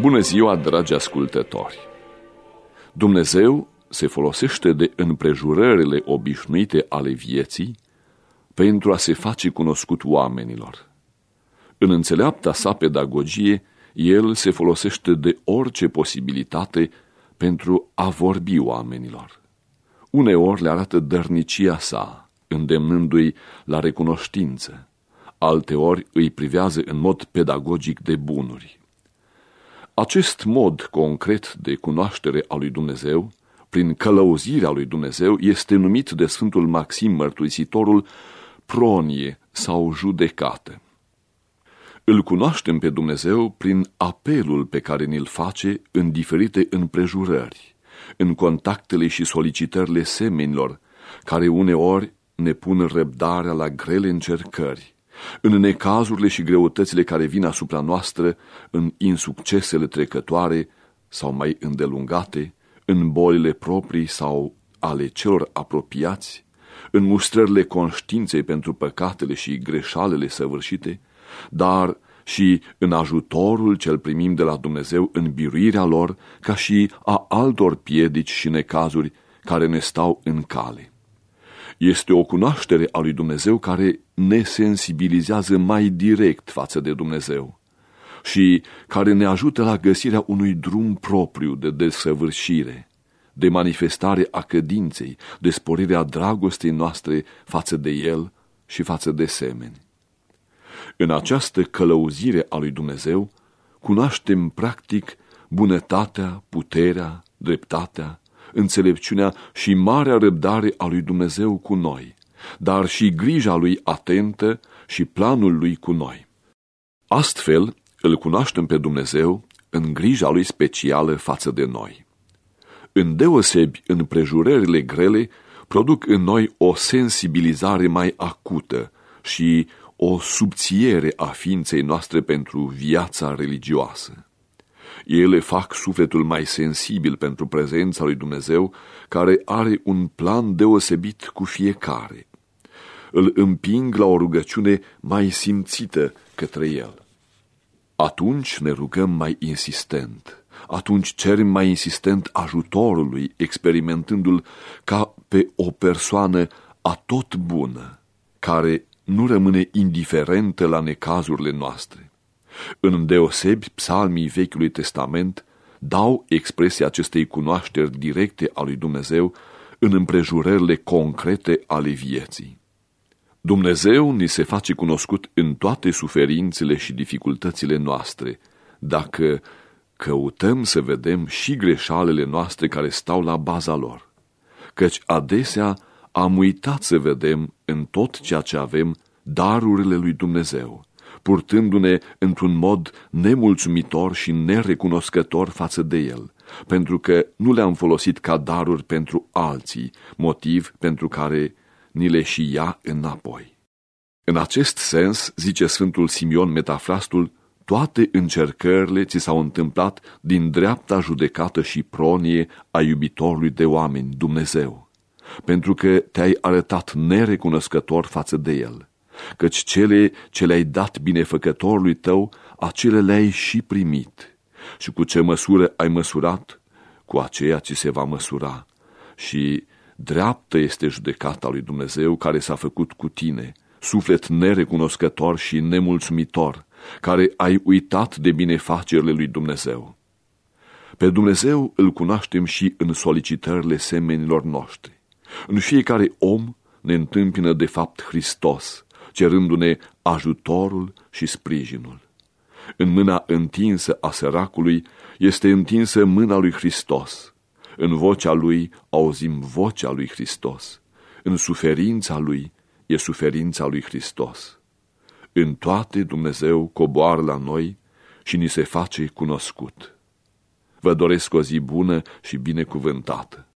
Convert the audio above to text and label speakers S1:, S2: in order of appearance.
S1: Bună ziua, dragi ascultători! Dumnezeu se folosește de împrejurările obișnuite ale vieții pentru a se face cunoscut oamenilor. În înțeleapta sa pedagogie, el se folosește de orice posibilitate pentru a vorbi oamenilor. Uneori le arată dărnicia sa, îndemnându-i la recunoștință, alteori îi privează în mod pedagogic de bunuri. Acest mod concret de cunoaștere a lui Dumnezeu, prin călăuzirea lui Dumnezeu, este numit de Sfântul Maxim Mărturisitorul pronie sau judecată. Îl cunoaștem pe Dumnezeu prin apelul pe care ni-l face în diferite împrejurări, în contactele și solicitările semenilor, care uneori ne pun răbdarea la grele încercări, în necazurile și greutățile care vin asupra noastră, în insuccesele trecătoare sau mai îndelungate, în bolile proprii sau ale celor apropiați, în mustrările conștiinței pentru păcatele și greșalele săvârșite, dar și în ajutorul cel primim de la Dumnezeu în biruirea lor, ca și a altor piedici și necazuri care ne stau în cale. Este o cunoaștere a lui Dumnezeu care ne sensibilizează mai direct față de Dumnezeu și care ne ajută la găsirea unui drum propriu de desăvârșire, de manifestare a credinței, de sporirea dragostei noastre față de El și față de semeni. În această călăuzire a lui Dumnezeu cunoaștem practic bunătatea, puterea, dreptatea, înțelepciunea și marea răbdare a lui Dumnezeu cu noi, dar și grija lui atentă și planul lui cu noi. Astfel, îl cunoaștem pe Dumnezeu în grija lui specială față de noi. În deosebi, în prejurările grele, produc în noi o sensibilizare mai acută și o subțiere a ființei noastre pentru viața religioasă. Ele fac sufletul mai sensibil pentru prezența lui Dumnezeu, care are un plan deosebit cu fiecare. Îl împing la o rugăciune mai simțită către el. Atunci ne rugăm mai insistent, atunci cerem mai insistent ajutorul lui, experimentându-l ca pe o persoană atot bună, care nu rămâne indiferentă la necazurile noastre. În deosebi, psalmii Vechiului Testament dau expresia acestei cunoașteri directe a lui Dumnezeu în împrejurările concrete ale vieții. Dumnezeu ni se face cunoscut în toate suferințele și dificultățile noastre, dacă căutăm să vedem și greșalele noastre care stau la baza lor, căci adesea am uitat să vedem în tot ceea ce avem darurile lui Dumnezeu, purtându-ne într-un mod nemulțumitor și nerecunoscător față de el, pentru că nu le-am folosit ca daruri pentru alții, motiv pentru care ni le și ia înapoi. În acest sens, zice Sfântul Simion Metafrastul, toate încercările ți s-au întâmplat din dreapta judecată și pronie a iubitorului de oameni, Dumnezeu, pentru că te-ai arătat nerecunoscător față de el căci cele ce le-ai dat binefăcătorului tău, acele le-ai și primit. Și cu ce măsură ai măsurat, cu aceea ce se va măsura. Și dreaptă este judecata lui Dumnezeu care s-a făcut cu tine, suflet nerecunoscător și nemulțumitor, care ai uitat de binefacerile lui Dumnezeu. Pe Dumnezeu îl cunoaștem și în solicitările semenilor noștri. În fiecare om ne întâmpină de fapt Hristos, cerându-ne ajutorul și sprijinul. În mâna întinsă a săracului este întinsă mâna lui Hristos. În vocea lui auzim vocea lui Hristos. În suferința lui e suferința lui Hristos. În toate Dumnezeu coboară la noi și ni se face cunoscut. Vă doresc o zi bună și binecuvântată.